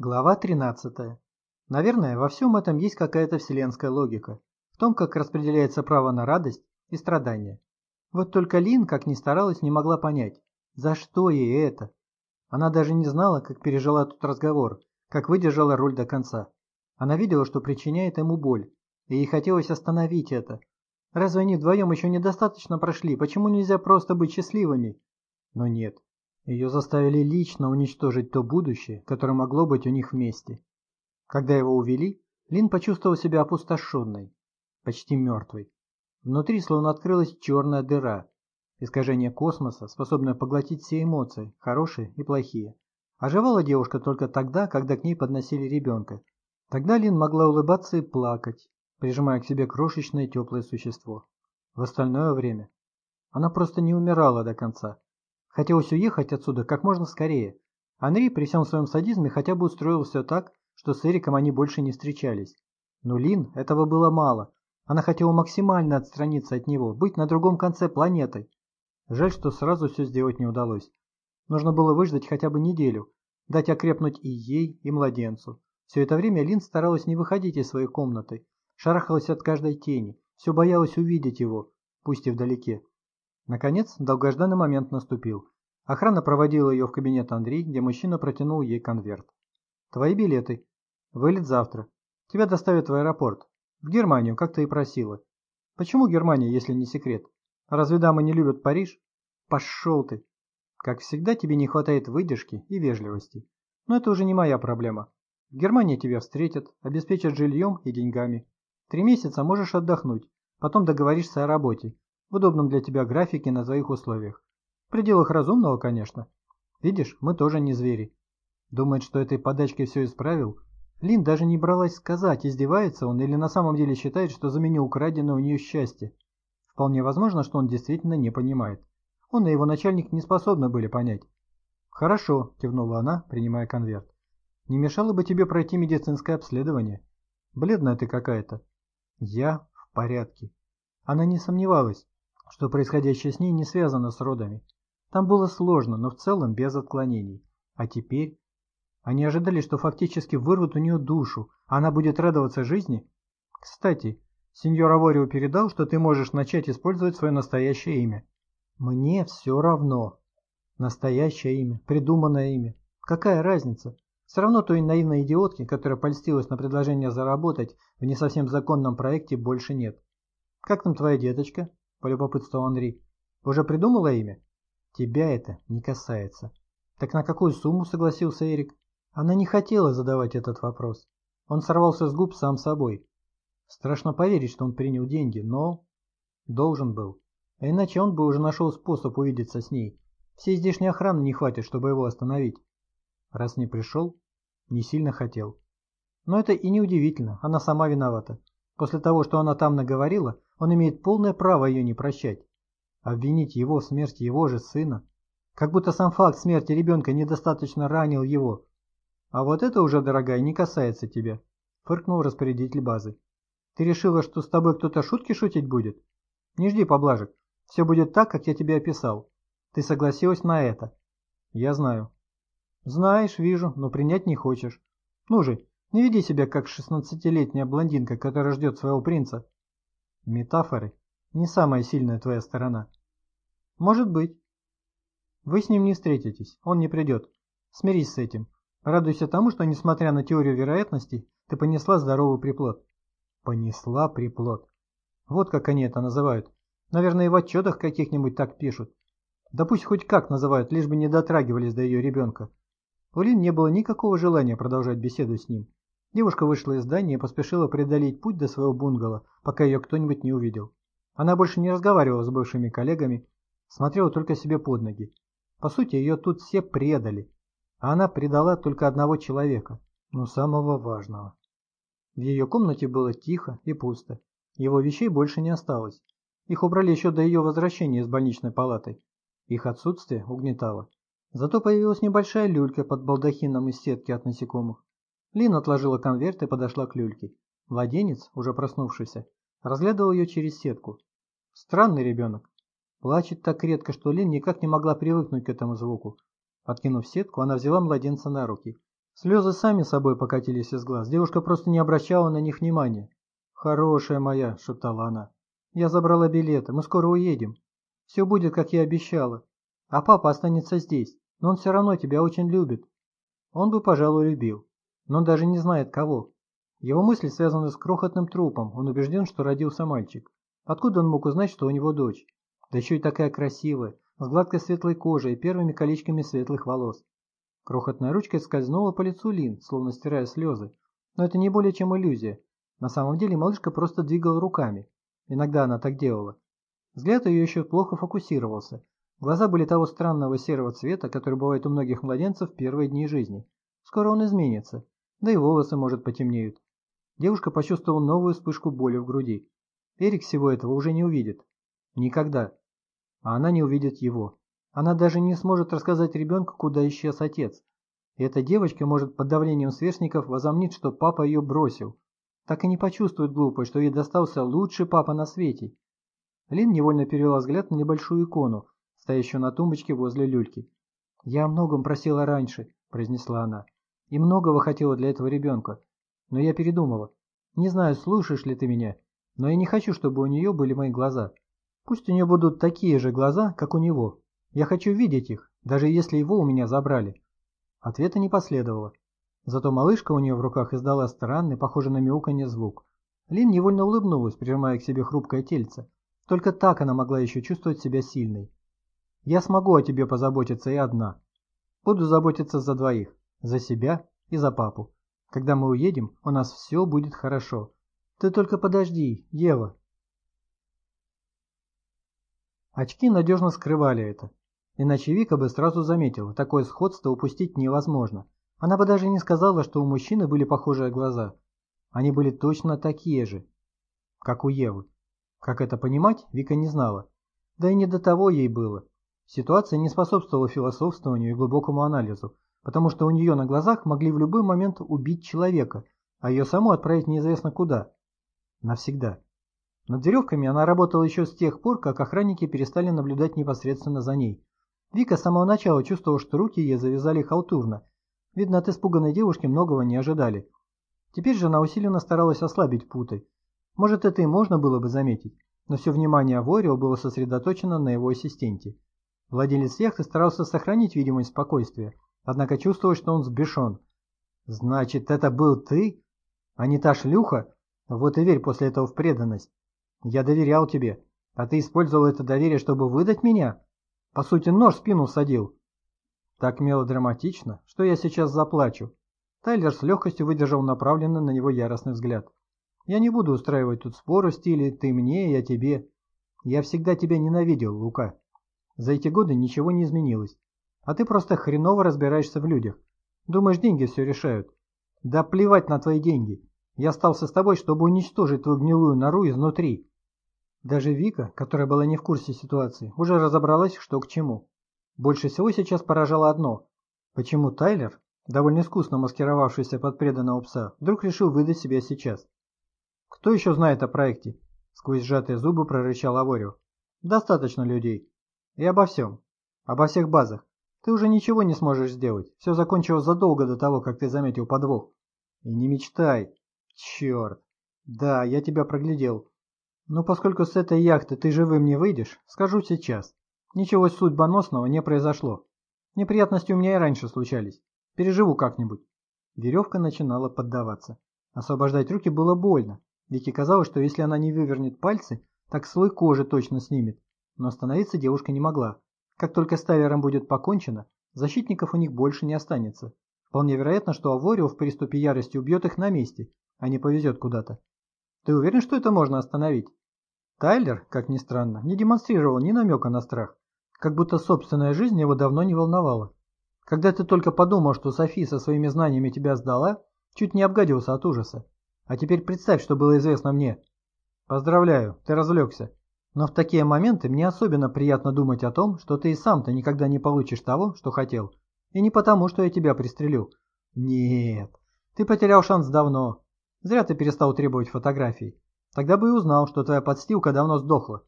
Глава 13. Наверное, во всем этом есть какая-то вселенская логика, в том, как распределяется право на радость и страдания. Вот только Лин, как ни старалась, не могла понять, за что ей это. Она даже не знала, как пережила тот разговор, как выдержала роль до конца. Она видела, что причиняет ему боль, и ей хотелось остановить это. Разве они вдвоем еще недостаточно прошли? Почему нельзя просто быть счастливыми? Но нет. Ее заставили лично уничтожить то будущее, которое могло быть у них вместе. Когда его увели, Лин почувствовал себя опустошенной, почти мертвой. Внутри словно открылась черная дыра, искажение космоса, способное поглотить все эмоции, хорошие и плохие. Оживала девушка только тогда, когда к ней подносили ребенка. Тогда Лин могла улыбаться и плакать, прижимая к себе крошечное теплое существо. В остальное время она просто не умирала до конца. Хотелось уехать отсюда как можно скорее. Анри при всем своем садизме хотя бы устроил все так, что с Эриком они больше не встречались. Но Лин этого было мало. Она хотела максимально отстраниться от него, быть на другом конце планеты. Жаль, что сразу все сделать не удалось. Нужно было выждать хотя бы неделю, дать окрепнуть и ей, и младенцу. Все это время Лин старалась не выходить из своей комнаты, шарахалась от каждой тени, все боялась увидеть его, пусть и вдалеке. Наконец, долгожданный момент наступил. Охрана проводила ее в кабинет Андрей, где мужчина протянул ей конверт. «Твои билеты. Вылет завтра. Тебя доставят в аэропорт. В Германию, как ты и просила. Почему Германия, если не секрет? Разве дамы не любят Париж? Пошел ты. Как всегда, тебе не хватает выдержки и вежливости. Но это уже не моя проблема. В Германии тебя встретят, обеспечат жильем и деньгами. Три месяца можешь отдохнуть, потом договоришься о работе, в удобном для тебя графике на твоих условиях. В пределах разумного, конечно. Видишь, мы тоже не звери. Думает, что этой подачкой все исправил? Лин даже не бралась сказать, издевается он или на самом деле считает, что заменил украденное у нее счастье. Вполне возможно, что он действительно не понимает. Он и его начальник не способны были понять. «Хорошо», – кивнула она, принимая конверт. «Не мешало бы тебе пройти медицинское обследование. Бледная ты какая-то». «Я в порядке». Она не сомневалась, что происходящее с ней не связано с родами. Там было сложно, но в целом без отклонений. А теперь... Они ожидали, что фактически вырвут у нее душу, а она будет радоваться жизни. Кстати, сеньор Аворио передал, что ты можешь начать использовать свое настоящее имя. Мне все равно. Настоящее имя, придуманное имя. Какая разница? Все равно той наивной идиотки, которая польстилась на предложение заработать в не совсем законном проекте, больше нет. «Как там твоя деточка?» – полюбопытствовал Андрей. «Уже придумала имя?» «Тебя это не касается». «Так на какую сумму?» – согласился Эрик. Она не хотела задавать этот вопрос. Он сорвался с губ сам собой. Страшно поверить, что он принял деньги, но... Должен был. А иначе он бы уже нашел способ увидеться с ней. Всей здешней охраны не хватит, чтобы его остановить. Раз не пришел, не сильно хотел. Но это и не удивительно, она сама виновата. После того, что она там наговорила, он имеет полное право ее не прощать. Обвинить его в смерти его же сына. Как будто сам факт смерти ребенка недостаточно ранил его. А вот это уже, дорогая, не касается тебя, фыркнул распорядитель базы. Ты решила, что с тобой кто-то шутки шутить будет? Не жди поблажек. Все будет так, как я тебе описал. Ты согласилась на это. Я знаю. Знаешь, вижу, но принять не хочешь. Ну же, не веди себя как шестнадцатилетняя блондинка, которая ждет своего принца. Метафоры – не самая сильная твоя сторона. Может быть. Вы с ним не встретитесь, он не придет. Смирись с этим. Радуйся тому, что, несмотря на теорию вероятности, ты понесла здоровый приплод. Понесла приплод. Вот как они это называют. Наверное, и в отчетах каких-нибудь так пишут. Да пусть хоть как называют, лишь бы не дотрагивались до ее ребенка. У Лин не было никакого желания продолжать беседу с ним. Девушка вышла из здания и поспешила преодолеть путь до своего бунгало, пока ее кто-нибудь не увидел. Она больше не разговаривала с бывшими коллегами, смотрела только себе под ноги. По сути, ее тут все предали, а она предала только одного человека, но самого важного. В ее комнате было тихо и пусто. Его вещей больше не осталось. Их убрали еще до ее возвращения из больничной палаты. Их отсутствие угнетало. Зато появилась небольшая люлька под балдахином из сетки от насекомых. Лин отложила конверт и подошла к люльке. Младенец, уже проснувшийся, разглядывал ее через сетку. Странный ребенок. Плачет так редко, что Лин никак не могла привыкнуть к этому звуку. Откинув сетку, она взяла младенца на руки. Слезы сами собой покатились из глаз. Девушка просто не обращала на них внимания. «Хорошая моя», — шептала она. «Я забрала билеты, мы скоро уедем. Все будет, как я обещала. А папа останется здесь, но он все равно тебя очень любит». Он бы, пожалуй, любил, но он даже не знает кого. Его мысли связаны с крохотным трупом, он убежден, что родился мальчик. Откуда он мог узнать, что у него дочь? Да еще и такая красивая, с гладкой светлой кожей и первыми колечками светлых волос. Крохотная ручка скользнула по лицу Лин, словно стирая слезы. Но это не более чем иллюзия. На самом деле малышка просто двигала руками. Иногда она так делала. Взгляд ее еще плохо фокусировался. Глаза были того странного серого цвета, который бывает у многих младенцев в первые дни жизни. Скоро он изменится. Да и волосы, может, потемнеют. Девушка почувствовала новую вспышку боли в груди. Эрик всего этого уже не увидит. Никогда. А она не увидит его. Она даже не сможет рассказать ребенку, куда исчез отец. И эта девочка может под давлением сверстников возомнить, что папа ее бросил. Так и не почувствует глупо, что ей достался лучший папа на свете. Лин невольно перевела взгляд на небольшую икону, стоящую на тумбочке возле люльки. «Я о многом просила раньше», – произнесла она. «И многого хотела для этого ребенка. Но я передумала. Не знаю, слушаешь ли ты меня, но я не хочу, чтобы у нее были мои глаза. Пусть у нее будут такие же глаза, как у него. Я хочу видеть их, даже если его у меня забрали». Ответа не последовало. Зато малышка у нее в руках издала странный, похожий на мяуканье звук. Лин невольно улыбнулась, прижимая к себе хрупкое тельце. Только так она могла еще чувствовать себя сильной. «Я смогу о тебе позаботиться и одна. Буду заботиться за двоих, за себя и за папу. Когда мы уедем, у нас все будет хорошо. Ты только подожди, Ева». Очки надежно скрывали это. Иначе Вика бы сразу заметила, такое сходство упустить невозможно. Она бы даже не сказала, что у мужчины были похожие глаза. Они были точно такие же, как у Евы. Как это понимать, Вика не знала. Да и не до того ей было. Ситуация не способствовала философствованию и глубокому анализу, потому что у нее на глазах могли в любой момент убить человека, а ее саму отправить неизвестно куда. Навсегда. Над веревками она работала еще с тех пор, как охранники перестали наблюдать непосредственно за ней. Вика с самого начала чувствовала, что руки ей завязали халтурно. Видно, от испуганной девушки многого не ожидали. Теперь же она усиленно старалась ослабить путы. Может, это и можно было бы заметить, но все внимание Аворио было сосредоточено на его ассистенте. Владелец яхты старался сохранить видимость спокойствия, однако чувствовал, что он сбешен. «Значит, это был ты? А не та шлюха? Вот и верь после этого в преданность. Я доверял тебе, а ты использовал это доверие, чтобы выдать меня? По сути, нож в спину садил». Так мелодраматично, что я сейчас заплачу. Тайлер с легкостью выдержал направленный на него яростный взгляд. Я не буду устраивать тут споры в стиле «ты мне, я тебе». Я всегда тебя ненавидел, Лука. За эти годы ничего не изменилось. А ты просто хреново разбираешься в людях. Думаешь, деньги все решают. Да плевать на твои деньги. Я остался с тобой, чтобы уничтожить твою гнилую нору изнутри. Даже Вика, которая была не в курсе ситуации, уже разобралась, что к чему. Больше всего сейчас поражало одно. Почему Тайлер, довольно искусно маскировавшийся под преданного пса, вдруг решил выдать себя сейчас? «Кто еще знает о проекте?» Сквозь сжатые зубы прорычал Аворио. «Достаточно людей. И обо всем. Обо всех базах. Ты уже ничего не сможешь сделать. Все закончилось задолго до того, как ты заметил подвох. И не мечтай. Черт. Да, я тебя проглядел. Но поскольку с этой яхты ты живым не выйдешь, скажу сейчас. Ничего судьбоносного не произошло. Неприятности у меня и раньше случались. Переживу как-нибудь. Веревка начинала поддаваться. Освобождать руки было больно, Вике казалось, что если она не вывернет пальцы, так слой кожи точно снимет. Но остановиться девушка не могла. Как только с Тайлером будет покончено, защитников у них больше не останется. Вполне вероятно, что Аворио в приступе ярости убьет их на месте, а не повезет куда-то. Ты уверен, что это можно остановить? Тайлер, как ни странно, не демонстрировал ни намека на страх, как будто собственная жизнь его давно не волновала. Когда ты только подумал, что Софи со своими знаниями тебя сдала, чуть не обгадился от ужаса. А теперь представь, что было известно мне. Поздравляю, ты развлекся. Но в такие моменты мне особенно приятно думать о том, что ты и сам-то никогда не получишь того, что хотел. И не потому, что я тебя пристрелю. Нет, ты потерял шанс давно. Зря ты перестал требовать фотографий. Тогда бы и узнал, что твоя подстилка давно сдохла.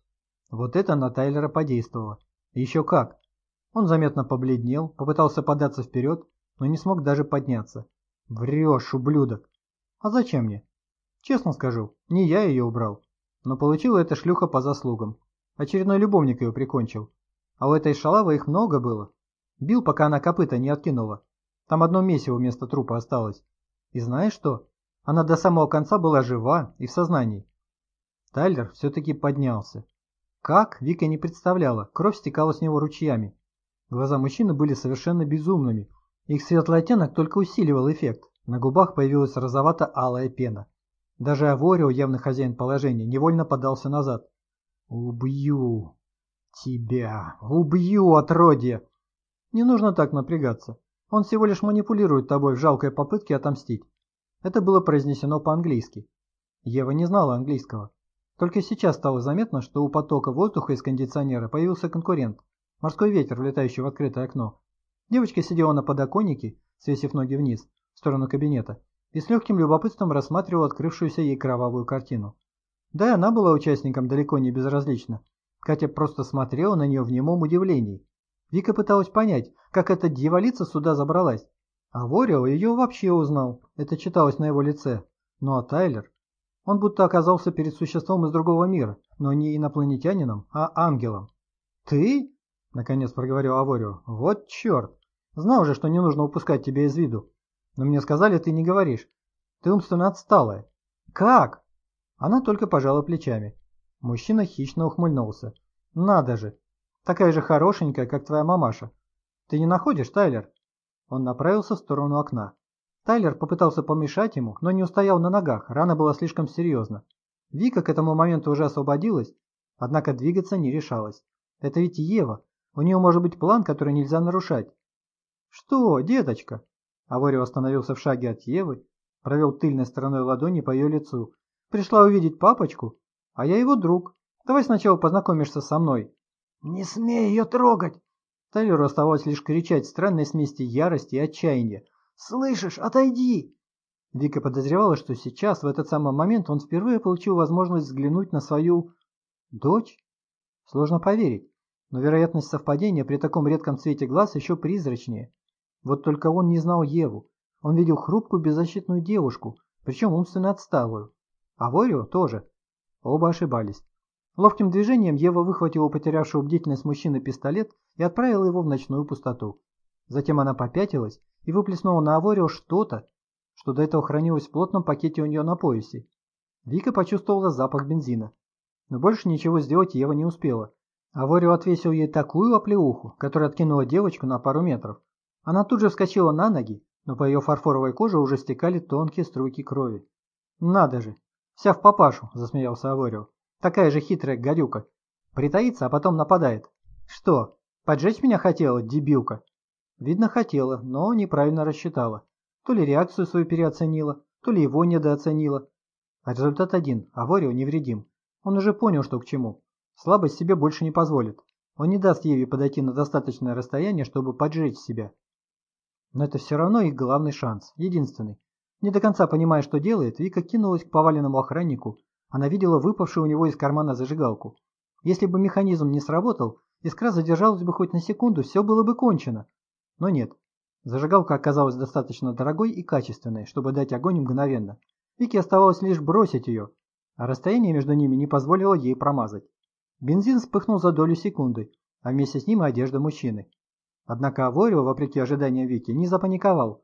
Вот это на Тайлера подействовало. Еще как. Он заметно побледнел, попытался податься вперед, но не смог даже подняться. Врешь, ублюдок. А зачем мне? Честно скажу, не я ее убрал. Но получила эта шлюха по заслугам. Очередной любовник ее прикончил. А у этой шалавы их много было. Бил, пока она копыта не откинула. Там одно месиво вместо трупа осталось. И знаешь что? Она до самого конца была жива и в сознании. Тайлер все-таки поднялся. Как, Вика не представляла, кровь стекала с него ручьями. Глаза мужчины были совершенно безумными. Их светлый оттенок только усиливал эффект. На губах появилась розовато-алая пена. Даже Аворио, явно хозяин положения, невольно подался назад. «Убью тебя! Убью, отродье!» «Не нужно так напрягаться. Он всего лишь манипулирует тобой в жалкой попытке отомстить». Это было произнесено по-английски. Ева не знала английского. Только сейчас стало заметно, что у потока воздуха из кондиционера появился конкурент. Морской ветер, влетающий в открытое окно. Девочка сидела на подоконнике, свесив ноги вниз, в сторону кабинета, и с легким любопытством рассматривала открывшуюся ей кровавую картину. Да и она была участником далеко не безразлична. Катя просто смотрела на нее в немом удивлении. Вика пыталась понять, как эта дьяволица сюда забралась. А Ворио ее вообще узнал, это читалось на его лице. Ну а Тайлер? Он будто оказался перед существом из другого мира, но не инопланетянином, а ангелом. «Ты?» — наконец проговорил Аворио. «Вот черт! Знал же, что не нужно упускать тебя из виду. Но мне сказали, ты не говоришь. Ты умственно отсталая. Как?» Она только пожала плечами. Мужчина хищно ухмыльнулся. «Надо же! Такая же хорошенькая, как твоя мамаша. Ты не находишь, Тайлер?» Он направился в сторону окна. Тайлер попытался помешать ему, но не устоял на ногах, рана была слишком серьезна. Вика к этому моменту уже освободилась, однако двигаться не решалась. Это ведь Ева, у нее может быть план, который нельзя нарушать. «Что, деточка?» Аворио остановился в шаге от Евы, провел тыльной стороной ладони по ее лицу. «Пришла увидеть папочку, а я его друг. Давай сначала познакомишься со мной». «Не смей ее трогать!» Тайлеру оставалось лишь кричать странной смеси ярости и отчаяния. «Слышишь, отойди!» Вика подозревала, что сейчас, в этот самый момент, он впервые получил возможность взглянуть на свою... дочь? Сложно поверить, но вероятность совпадения при таком редком цвете глаз еще призрачнее. Вот только он не знал Еву. Он видел хрупкую беззащитную девушку, причем умственно отсталую. А Ворио тоже. Оба ошибались. Ловким движением Ева выхватила потерявшего бдительность мужчины пистолет и отправила его в ночную пустоту. Затем она попятилась и выплеснула на Аворио что-то, что до этого хранилось в плотном пакете у нее на поясе. Вика почувствовала запах бензина. Но больше ничего сделать Ева не успела. Аворио отвесил ей такую оплеуху, которая откинула девочку на пару метров. Она тут же вскочила на ноги, но по ее фарфоровой коже уже стекали тонкие струйки крови. «Надо же! Вся в папашу!» – засмеялся Аворио. «Такая же хитрая гадюка. Притаится, а потом нападает. Что, поджечь меня хотела, дебилка?» Видно, хотела, но неправильно рассчитала. То ли реакцию свою переоценила, то ли его недооценила. А результат один – Аворио невредим. Он уже понял, что к чему. Слабость себе больше не позволит. Он не даст Еве подойти на достаточное расстояние, чтобы поджечь себя. Но это все равно их главный шанс, единственный. Не до конца понимая, что делает, Вика кинулась к поваленному охраннику. Она видела выпавшую у него из кармана зажигалку. Если бы механизм не сработал, искра задержалась бы хоть на секунду, все было бы кончено. Но нет. Зажигалка оказалась достаточно дорогой и качественной, чтобы дать огонь мгновенно. Вике оставалось лишь бросить ее, а расстояние между ними не позволило ей промазать. Бензин вспыхнул за долю секунды, а вместе с ним и одежда мужчины. Однако Аворио, вопреки ожиданиям Вики, не запаниковал.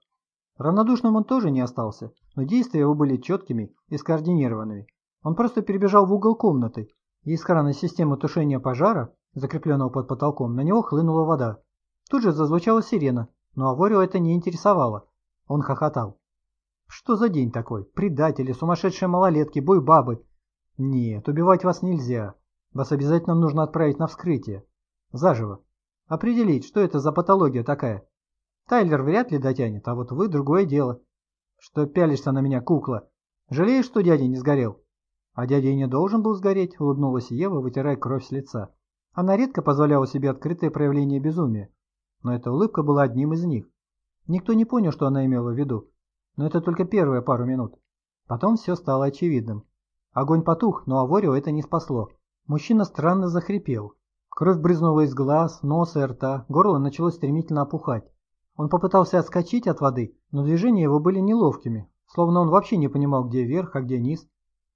Равнодушным он тоже не остался, но действия его были четкими и скоординированными. Он просто перебежал в угол комнаты, и из крана системы тушения пожара, закрепленного под потолком, на него хлынула вода. Тут же зазвучала сирена, но Аворио это не интересовало. Он хохотал. «Что за день такой? Предатели, сумасшедшие малолетки, бой бабы!» «Нет, убивать вас нельзя. Вас обязательно нужно отправить на вскрытие. Заживо. Определить, что это за патология такая. Тайлер вряд ли дотянет, а вот вы другое дело. Что пялишься на меня, кукла? Жалеешь, что дядя не сгорел?» «А дядя и не должен был сгореть», — улыбнулась Ева, вытирая кровь с лица. Она редко позволяла себе открытое проявление безумия но эта улыбка была одним из них. Никто не понял, что она имела в виду, но это только первые пару минут. Потом все стало очевидным. Огонь потух, но Аворио это не спасло. Мужчина странно захрипел. Кровь брызнула из глаз, носа и рта, горло начало стремительно опухать. Он попытался отскочить от воды, но движения его были неловкими, словно он вообще не понимал, где верх, а где низ.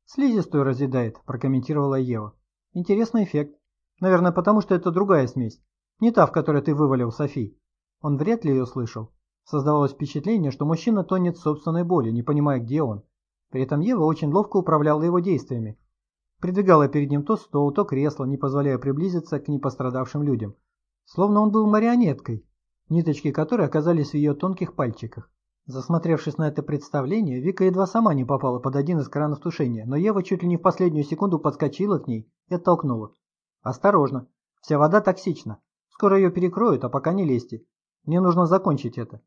«Слизистую разъедает», – прокомментировала Ева. «Интересный эффект. Наверное, потому что это другая смесь. Не та, в которой ты вывалил Софи». Он вряд ли ее слышал. Создавалось впечатление, что мужчина тонет в собственной боли, не понимая, где он. При этом Ева очень ловко управляла его действиями. Придвигала перед ним то стол, то кресло, не позволяя приблизиться к непострадавшим людям. Словно он был марионеткой, ниточки которой оказались в ее тонких пальчиках. Засмотревшись на это представление, Вика едва сама не попала под один из кранов тушения, но Ева чуть ли не в последнюю секунду подскочила к ней и оттолкнула. «Осторожно! Вся вода токсична. Скоро ее перекроют, а пока не лезьте. Мне нужно закончить это».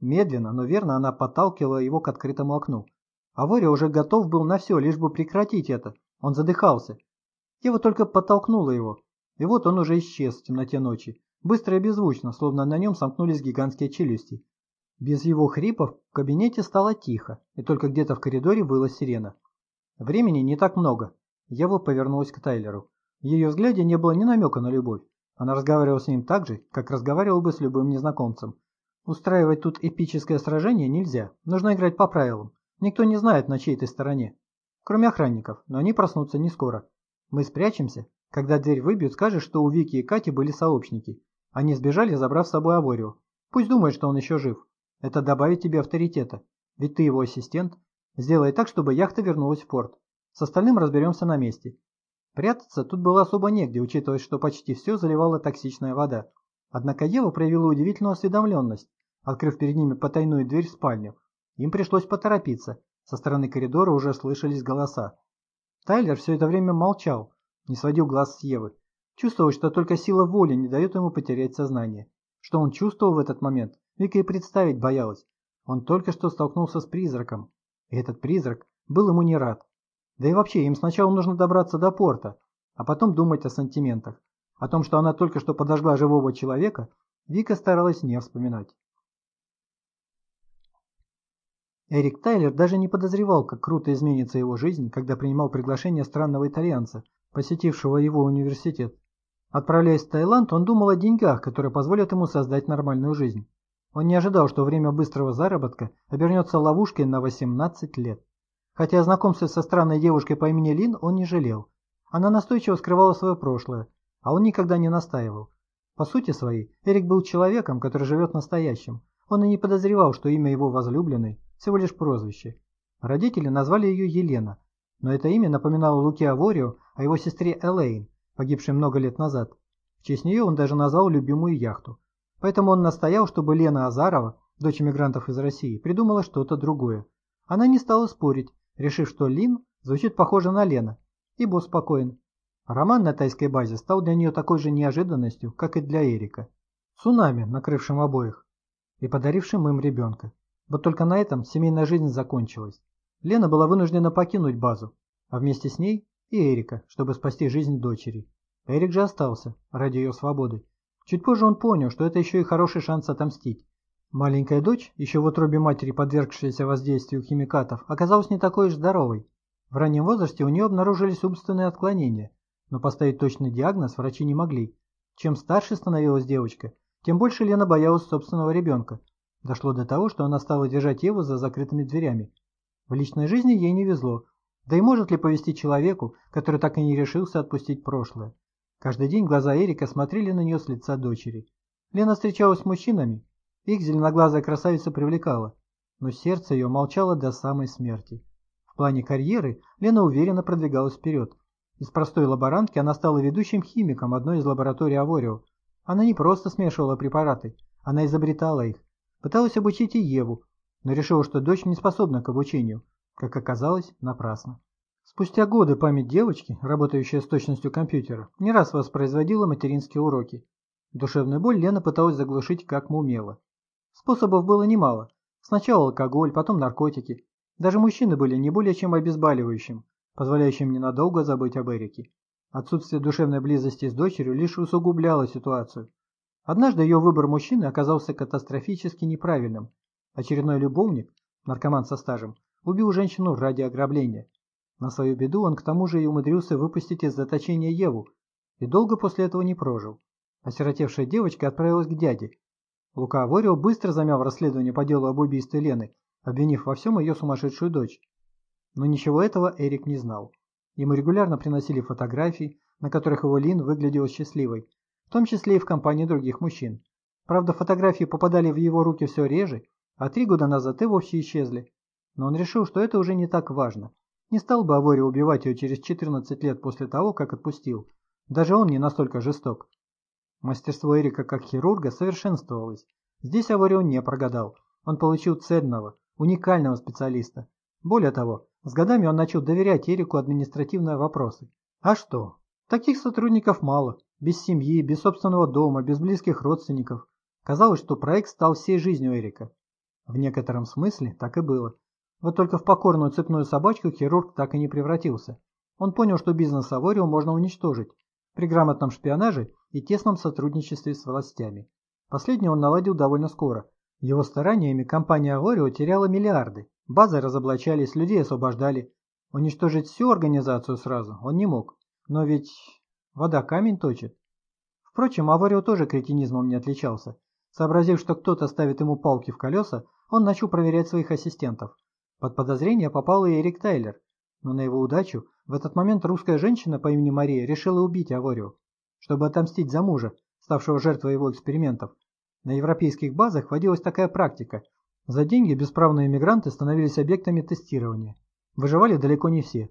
Медленно, но верно она подталкивала его к открытому окну. Авория уже готов был на все, лишь бы прекратить это. Он задыхался. Ева только подтолкнула его. И вот он уже исчез в темноте ночи. Быстро и беззвучно, словно на нем сомкнулись гигантские челюсти. Без его хрипов в кабинете стало тихо, и только где-то в коридоре выла сирена. Времени не так много. Ева повернулась к Тайлеру. В ее взгляде не было ни намека на любовь. Она разговаривала с ним так же, как разговаривала бы с любым незнакомцем. Устраивать тут эпическое сражение нельзя. Нужно играть по правилам. Никто не знает, на чьей ты стороне. Кроме охранников, но они проснутся не скоро. Мы спрячемся. Когда дверь выбьют, скажешь, что у Вики и Кати были сообщники. Они сбежали, забрав с собой Аворию. Пусть думает, что он еще жив. Это добавит тебе авторитета. Ведь ты его ассистент. Сделай так, чтобы яхта вернулась в порт. С остальным разберемся на месте. Прятаться тут было особо негде, учитывая, что почти все заливала токсичная вода. Однако Ева проявила удивительную осведомленность, открыв перед ними потайную дверь в спальню. Им пришлось поторопиться. Со стороны коридора уже слышались голоса. Тайлер все это время молчал, не сводил глаз с Евы. Чувствовал, что только сила воли не дает ему потерять сознание. Что он чувствовал в этот момент, Вика и представить боялась. Он только что столкнулся с призраком. И этот призрак был ему не рад. Да и вообще, им сначала нужно добраться до порта, а потом думать о сантиментах. О том, что она только что подожгла живого человека, Вика старалась не вспоминать. Эрик Тайлер даже не подозревал, как круто изменится его жизнь, когда принимал приглашение странного итальянца, посетившего его университет. Отправляясь в Таиланд, он думал о деньгах, которые позволят ему создать нормальную жизнь. Он не ожидал, что время быстрого заработка обернется ловушкой на 18 лет. Хотя о знакомстве со странной девушкой по имени Лин он не жалел. Она настойчиво скрывала свое прошлое, а он никогда не настаивал. По сути своей, Эрик был человеком, который живет настоящим. Он и не подозревал, что имя его возлюбленной всего лишь прозвище. Родители назвали ее Елена, но это имя напоминало Луке Аворио о его сестре Элейн, погибшей много лет назад. В честь нее он даже назвал любимую яхту. Поэтому он настоял, чтобы Лена Азарова, дочь эмигрантов из России, придумала что-то другое. Она не стала спорить, решив, что Лин звучит похоже на Лена, и был спокоен. Роман на тайской базе стал для нее такой же неожиданностью, как и для Эрика. Цунами, накрывшим обоих, и подарившим им ребенка. Вот только на этом семейная жизнь закончилась. Лена была вынуждена покинуть базу, а вместе с ней и Эрика, чтобы спасти жизнь дочери. Эрик же остался ради ее свободы. Чуть позже он понял, что это еще и хороший шанс отомстить. Маленькая дочь, еще в утробе матери подвергшаяся воздействию химикатов, оказалась не такой уж здоровой. В раннем возрасте у нее обнаружились умственные отклонения, но поставить точный диагноз врачи не могли. Чем старше становилась девочка, тем больше Лена боялась собственного ребенка. Дошло до того, что она стала держать Еву за закрытыми дверями. В личной жизни ей не везло. Да и может ли повести человеку, который так и не решился отпустить прошлое? Каждый день глаза Эрика смотрели на нее с лица дочери. Лена встречалась с мужчинами, их зеленоглазая красавица привлекала, но сердце ее молчало до самой смерти. В плане карьеры Лена уверенно продвигалась вперед. Из простой лаборантки она стала ведущим химиком одной из лабораторий Аворио. Она не просто смешивала препараты, она изобретала их. Пыталась обучить и Еву, но решила, что дочь не способна к обучению. Как оказалось, напрасно. Спустя годы память девочки, работающая с точностью компьютера, не раз воспроизводила материнские уроки. Душевную боль Лена пыталась заглушить как умела. Способов было немало. Сначала алкоголь, потом наркотики. Даже мужчины были не более чем обезболивающим, позволяющим ненадолго забыть об Эрике. Отсутствие душевной близости с дочерью лишь усугубляло ситуацию. Однажды ее выбор мужчины оказался катастрофически неправильным. Очередной любовник, наркоман со стажем, убил женщину ради ограбления. На свою беду он к тому же и умудрился выпустить из заточения Еву, и долго после этого не прожил. Осиротевшая девочка отправилась к дяде. Лука Аворио быстро замял расследование по делу об убийстве Лены, обвинив во всем ее сумасшедшую дочь. Но ничего этого Эрик не знал. Ему регулярно приносили фотографии, на которых его Лин выглядела счастливой, в том числе и в компании других мужчин. Правда, фотографии попадали в его руки все реже, а три года назад и вовсе исчезли. Но он решил, что это уже не так важно. Не стал бы Авори убивать ее через 14 лет после того, как отпустил. Даже он не настолько жесток. Мастерство Эрика как хирурга совершенствовалось. Здесь Аварио не прогадал. Он получил ценного, уникального специалиста. Более того, с годами он начал доверять Эрику административные вопросы. А что? Таких сотрудников мало. Без семьи, без собственного дома, без близких родственников. Казалось, что проект стал всей жизнью Эрика. В некотором смысле так и было. Вот только в покорную цепную собачку хирург так и не превратился. Он понял, что бизнес Аворио можно уничтожить при грамотном шпионаже и тесном сотрудничестве с властями. Последнее он наладил довольно скоро. Его стараниями компания Аворио теряла миллиарды. Базы разоблачались, людей освобождали. Уничтожить всю организацию сразу он не мог. Но ведь вода камень точит. Впрочем, Аворио тоже кретинизмом не отличался. Сообразив, что кто-то ставит ему палки в колеса, он начал проверять своих ассистентов. Под подозрение попал и Эрик Тайлер, но на его удачу в этот момент русская женщина по имени Мария решила убить Аворио, чтобы отомстить за мужа, ставшего жертвой его экспериментов. На европейских базах водилась такая практика. За деньги бесправные мигранты становились объектами тестирования. Выживали далеко не все.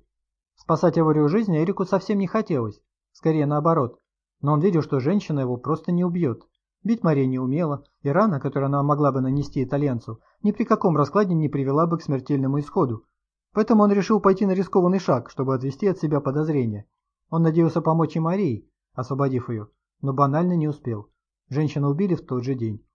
Спасать Аворио жизни Эрику совсем не хотелось, скорее наоборот. Но он видел, что женщина его просто не убьет. Бить Мария не умела, и рана, которую она могла бы нанести итальянцу, ни при каком раскладе не привела бы к смертельному исходу. Поэтому он решил пойти на рискованный шаг, чтобы отвести от себя подозрения. Он надеялся помочь и Марии, освободив ее, но банально не успел. Женщину убили в тот же день.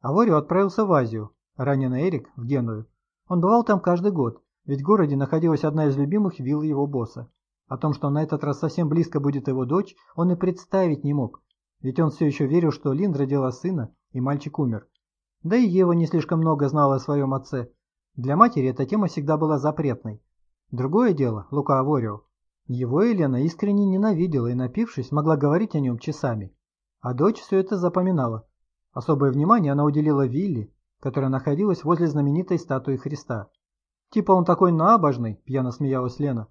Аворио отправился в Азию, ранее на Эрик в Геную. Он бывал там каждый год, ведь в городе находилась одна из любимых вилл его босса. О том, что на этот раз совсем близко будет его дочь, он и представить не мог, ведь он все еще верил, что Лин родила сына, и мальчик умер. Да и Ева не слишком много знала о своем отце. Для матери эта тема всегда была запретной. Другое дело, Лука Аворио. Его Елена искренне ненавидела и, напившись, могла говорить о нем часами. А дочь все это запоминала. Особое внимание она уделила Вилли, которая находилась возле знаменитой статуи Христа. «Типа он такой набожный», – пьяно смеялась Лена.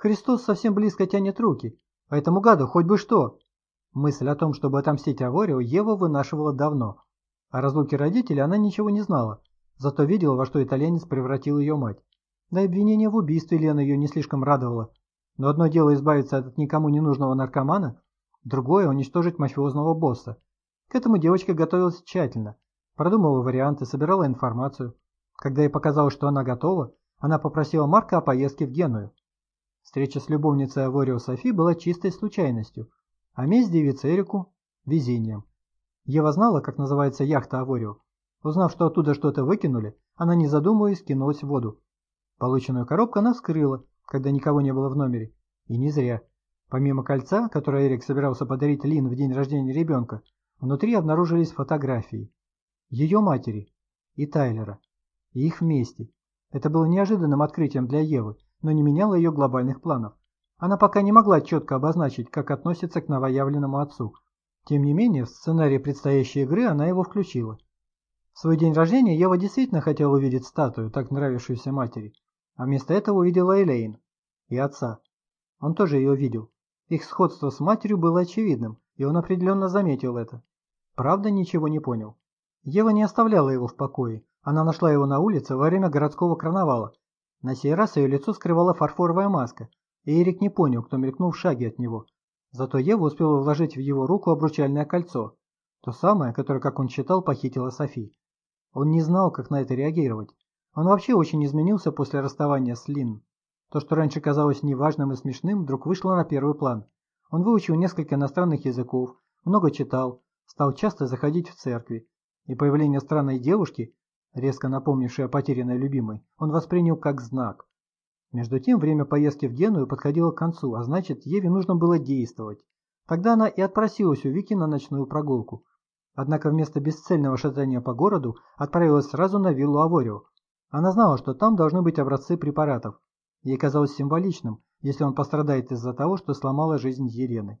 «Христос совсем близко тянет руки, а этому гаду хоть бы что». Мысль о том, чтобы отомстить Аворио, Ева вынашивала давно. О разлуке родителей она ничего не знала, зато видела, во что итальянец превратил ее мать. Да и обвинение в убийстве Лены ее не слишком радовало. Но одно дело избавиться от никому не нужного наркомана, другое – уничтожить мафиозного босса. К этому девочка готовилась тщательно, продумывала варианты, собирала информацию. Когда ей показалось, что она готова, она попросила Марка о поездке в Геную. Встреча с любовницей Аворио Софи была чистой случайностью, а месть девицы Эрику – везением. Ева знала, как называется яхта Аворио. Узнав, что оттуда что-то выкинули, она, не задумываясь, кинулась в воду. Полученную коробку она вскрыла, когда никого не было в номере. И не зря. Помимо кольца, которое Эрик собирался подарить Лин в день рождения ребенка, внутри обнаружились фотографии. Ее матери и Тайлера. И их вместе. Это было неожиданным открытием для Евы, но не меняло ее глобальных планов. Она пока не могла четко обозначить, как относится к новоявленному отцу, тем не менее, в сценарий предстоящей игры она его включила. В свой день рождения Ева действительно хотела увидеть статую, так нравившуюся матери, а вместо этого увидела Элейн и отца. Он тоже ее видел. Их сходство с матерью было очевидным, и он определенно заметил это. Правда, ничего не понял. Ева не оставляла его в покое. Она нашла его на улице во время городского карнавала. На сей раз ее лицо скрывала фарфоровая маска, и Эрик не понял, кто мелькнул в шаге от него. Зато Ева успела вложить в его руку обручальное кольцо, то самое, которое, как он считал, похитила Софи. Он не знал, как на это реагировать. Он вообще очень изменился после расставания с Лин. То, что раньше казалось неважным и смешным, вдруг вышло на первый план. Он выучил несколько иностранных языков, много читал, стал часто заходить в церкви. И появление странной девушки, резко напомнившей о потерянной любимой, он воспринял как знак. Между тем, время поездки в Геную подходило к концу, а значит, Еве нужно было действовать. Тогда она и отпросилась у Вики на ночную прогулку. Однако вместо бесцельного шатания по городу отправилась сразу на виллу Аворио. Она знала, что там должны быть образцы препаратов. Ей казалось символичным, если он пострадает из-за того, что сломала жизнь Елены.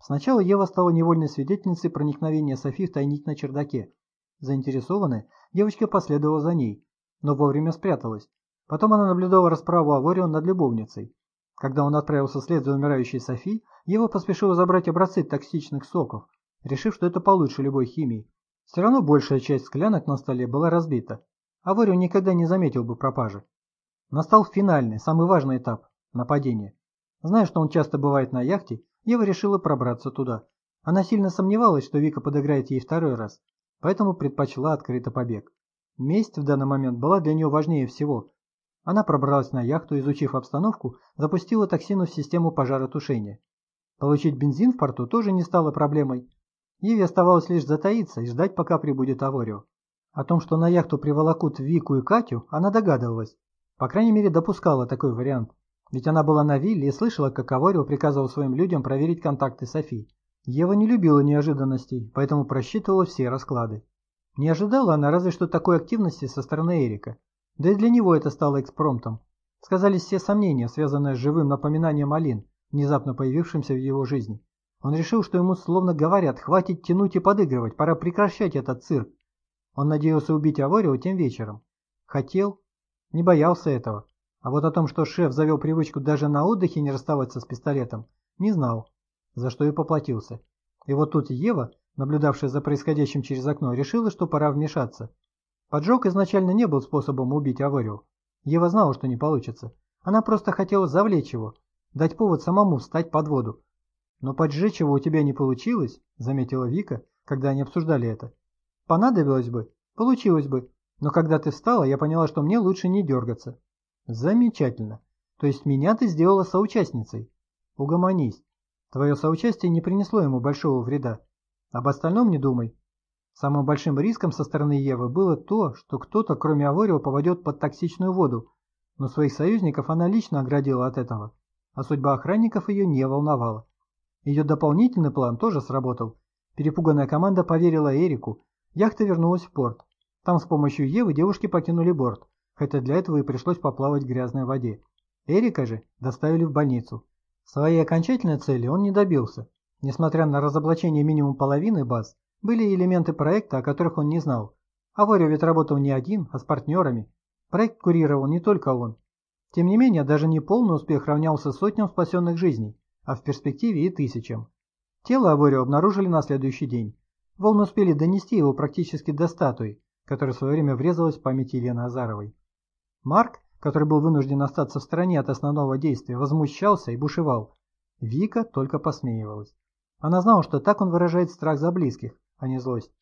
Сначала Ева стала невольной свидетельницей проникновения Софи в тайник на чердаке. Заинтересованная, девочка последовала за ней, но вовремя спряталась. Потом она наблюдала расправу Аворион над любовницей. Когда он отправился вслед за умирающей Софи, Ева поспешила забрать образцы токсичных соков, решив, что это получше любой химии. Все равно большая часть склянок на столе была разбита. Аворион никогда не заметил бы пропажи. Настал финальный, самый важный этап – нападение. Зная, что он часто бывает на яхте, Ева решила пробраться туда. Она сильно сомневалась, что Вика подыграет ей второй раз, поэтому предпочла открыто побег. Месть в данный момент была для нее важнее всего. Она пробралась на яхту, изучив обстановку, запустила токсину в систему пожаротушения. Получить бензин в порту тоже не стало проблемой. Еве оставалось лишь затаиться и ждать, пока прибудет Аворио. О том, что на яхту приволокут Вику и Катю, она догадывалась. По крайней мере, допускала такой вариант. Ведь она была на вилле и слышала, как Аворио приказывал своим людям проверить контакты Софи. Ева не любила неожиданностей, поэтому просчитывала все расклады. Не ожидала она разве что такой активности со стороны Эрика. Да и для него это стало экспромтом. Сказались все сомнения, связанные с живым напоминанием Алин, внезапно появившимся в его жизни. Он решил, что ему словно говорят, хватит тянуть и подыгрывать, пора прекращать этот цирк. Он надеялся убить Аворио тем вечером. Хотел, не боялся этого. А вот о том, что шеф завел привычку даже на отдыхе не расставаться с пистолетом, не знал, за что и поплатился. И вот тут Ева, наблюдавшая за происходящим через окно, решила, что пора вмешаться. Поджог изначально не был способом убить Аворио. Ева знала, что не получится. Она просто хотела завлечь его, дать повод самому встать под воду. Но поджечь его у тебя не получилось, заметила Вика, когда они обсуждали это. Понадобилось бы, получилось бы, но когда ты встала, я поняла, что мне лучше не дергаться. Замечательно. То есть меня ты сделала соучастницей. Угомонись. Твое соучастие не принесло ему большого вреда. Об остальном не думай. Самым большим риском со стороны Евы было то, что кто-то, кроме Аворио, попадет под токсичную воду, но своих союзников она лично оградила от этого, а судьба охранников ее не волновала. Ее дополнительный план тоже сработал. Перепуганная команда поверила Эрику, яхта вернулась в порт. Там с помощью Евы девушки покинули борт, хотя для этого и пришлось поплавать в грязной воде. Эрика же доставили в больницу. Своей окончательной цели он не добился. Несмотря на разоблачение минимум половины баз, были элементы проекта, о которых он не знал. Аварио ведь работал не один, а с партнерами. Проект курировал не только он. Тем не менее, даже не полный успех равнялся сотням спасенных жизней, а в перспективе и тысячам. Тело Аворио обнаружили на следующий день. Волны успели донести его практически до статуи, которая в свое время врезалась в память Елены Азаровой. Марк, который был вынужден остаться в стороне от основного действия, возмущался и бушевал. Вика только посмеивалась. Она знала, что так он выражает страх за близких, а не злость.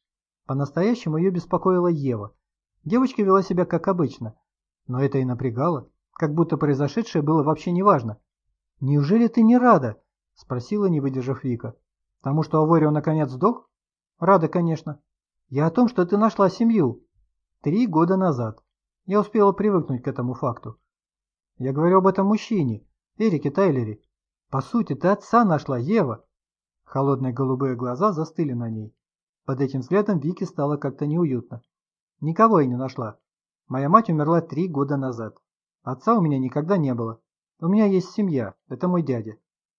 По-настоящему ее беспокоила Ева. Девочка вела себя как обычно, но это и напрягало, как будто произошедшее было вообще неважно. «Неужели ты не рада?» – спросила, не выдержав Вика. «Тому, что Аворио наконец сдох?» «Рада, конечно. Я о том, что ты нашла семью. Три года назад. Я успела привыкнуть к этому факту. Я говорю об этом мужчине, Эрике Тайлере. По сути, ты отца нашла, Ева. Холодные голубые глаза застыли на ней. Под этим взглядом Вике стало как-то неуютно. Никого я не нашла. Моя мать умерла три года назад. Отца у меня никогда не было. У меня есть семья, это мой дядя.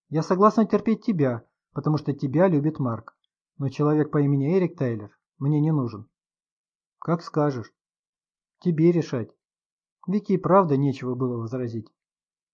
Я согласна терпеть тебя, потому что тебя любит Марк. Но человек по имени Эрик Тайлер мне не нужен. Как скажешь. Тебе решать. Вике и правда нечего было возразить.